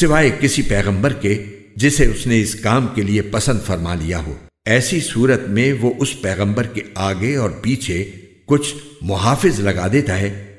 سوائے کسی پیغمبر کے جسے اس نے اس کام کے لیے پسند فرما لیا ہو۔ ایسی صورت میں وہ اس پیغمبر کے آگے اور پیچھے کچھ محافظ لگا دیتا ہے